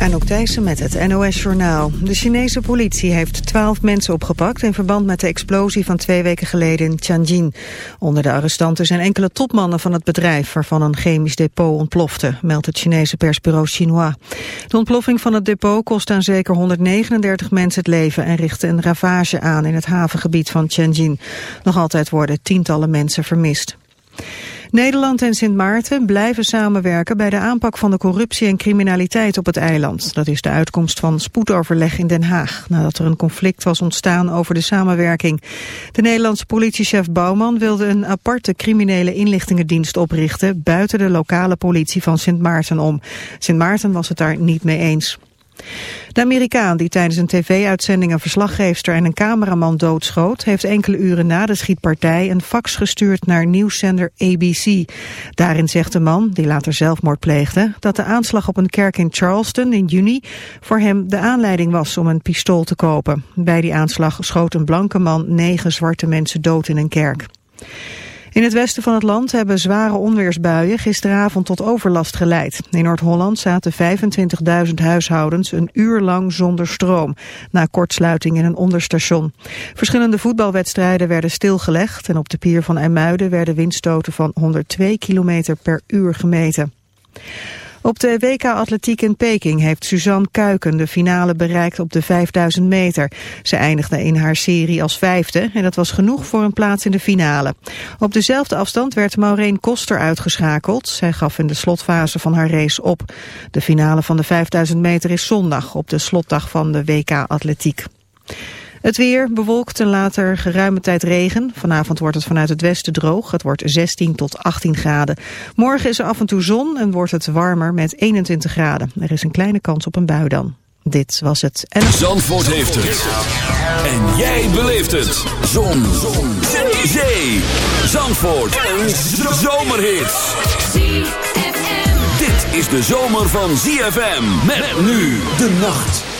Anouk Thijssen met het NOS-journaal. De Chinese politie heeft twaalf mensen opgepakt... in verband met de explosie van twee weken geleden in Tianjin. Onder de arrestanten zijn enkele topmannen van het bedrijf... waarvan een chemisch depot ontplofte, meldt het Chinese persbureau Xinhua. De ontploffing van het depot kost aan zeker 139 mensen het leven... en richtte een ravage aan in het havengebied van Tianjin. Nog altijd worden tientallen mensen vermist. Nederland en Sint Maarten blijven samenwerken bij de aanpak van de corruptie en criminaliteit op het eiland. Dat is de uitkomst van spoedoverleg in Den Haag, nadat er een conflict was ontstaan over de samenwerking. De Nederlandse politiechef Bouwman wilde een aparte criminele inlichtingendienst oprichten buiten de lokale politie van Sint Maarten om. Sint Maarten was het daar niet mee eens. De Amerikaan die tijdens een tv-uitzending een verslaggeefster en een cameraman doodschoot, heeft enkele uren na de schietpartij een fax gestuurd naar nieuwszender ABC. Daarin zegt de man, die later zelfmoord pleegde, dat de aanslag op een kerk in Charleston in juni voor hem de aanleiding was om een pistool te kopen. Bij die aanslag schoot een blanke man negen zwarte mensen dood in een kerk. In het westen van het land hebben zware onweersbuien gisteravond tot overlast geleid. In Noord-Holland zaten 25.000 huishoudens een uur lang zonder stroom, na kortsluiting in een onderstation. Verschillende voetbalwedstrijden werden stilgelegd en op de pier van IJmuiden werden windstoten van 102 km per uur gemeten. Op de WK Atletiek in Peking heeft Suzanne Kuiken de finale bereikt op de 5000 meter. Ze eindigde in haar serie als vijfde en dat was genoeg voor een plaats in de finale. Op dezelfde afstand werd Maureen Koster uitgeschakeld. Zij gaf in de slotfase van haar race op. De finale van de 5000 meter is zondag op de slotdag van de WK Atletiek. Het weer bewolkt en later geruime tijd regen. Vanavond wordt het vanuit het westen droog. Het wordt 16 tot 18 graden. Morgen is er af en toe zon en wordt het warmer met 21 graden. Er is een kleine kans op een bui dan. Dit was het. En... Zandvoort heeft het. En jij beleeft het. Zon. zon. Zee. Zandvoort. Een zomerhit. Dit is de zomer van ZFM. Met nu de nacht.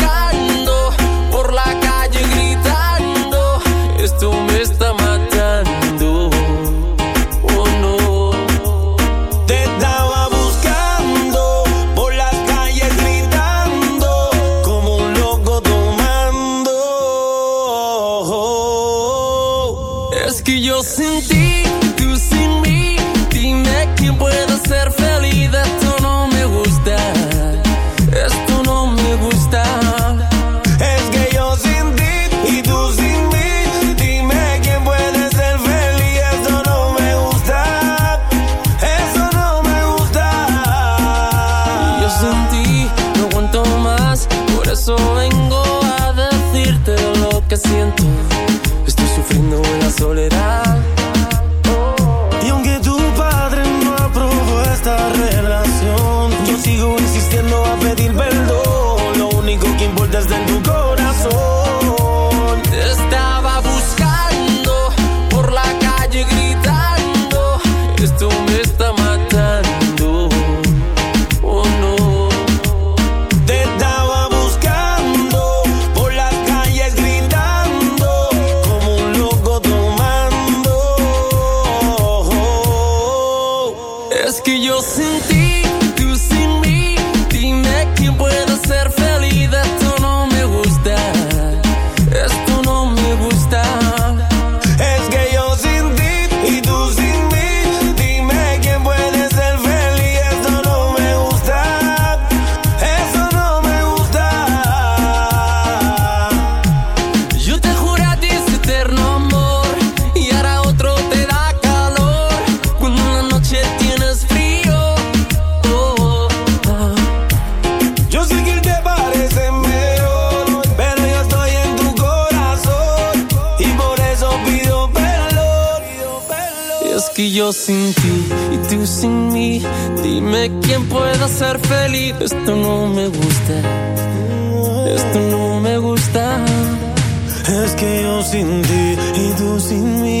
que yo sin ti y tú sin mí.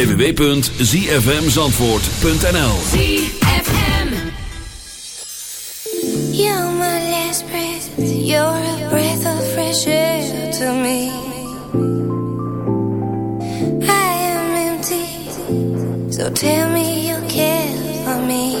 www.zfmzandvoort.nl tell me you for me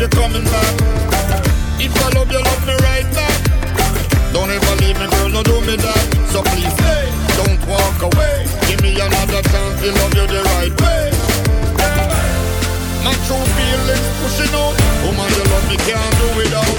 you're coming back. If I love you, love me right back. Don't ever leave me, girl, no do me that. So please stay, don't walk away. Give me another chance to love you the right way. Yeah. My true feelings pushing out. Woman, you love me, can't do without.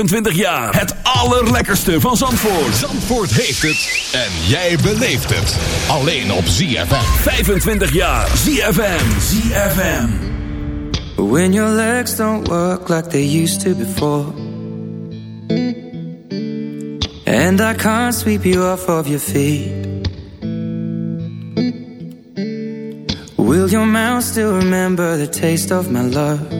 25 jaar. Het allerlekkerste van Zandvoort. Zandvoort heeft het. En jij beleeft het. Alleen op ZFM. 25 jaar. ZFM. ZFM. When your legs don't work like they used to before. And I can't sweep you off of your feet. Will your mouth still remember the taste of my love?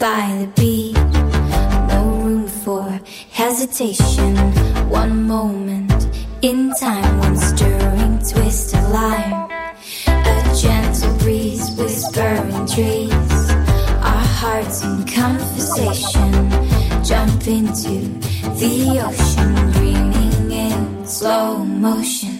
by the beat. No room for hesitation. One moment in time, one stirring twist of lime. A gentle breeze whispering trees. Our hearts in conversation. Jump into the ocean, dreaming in slow motion.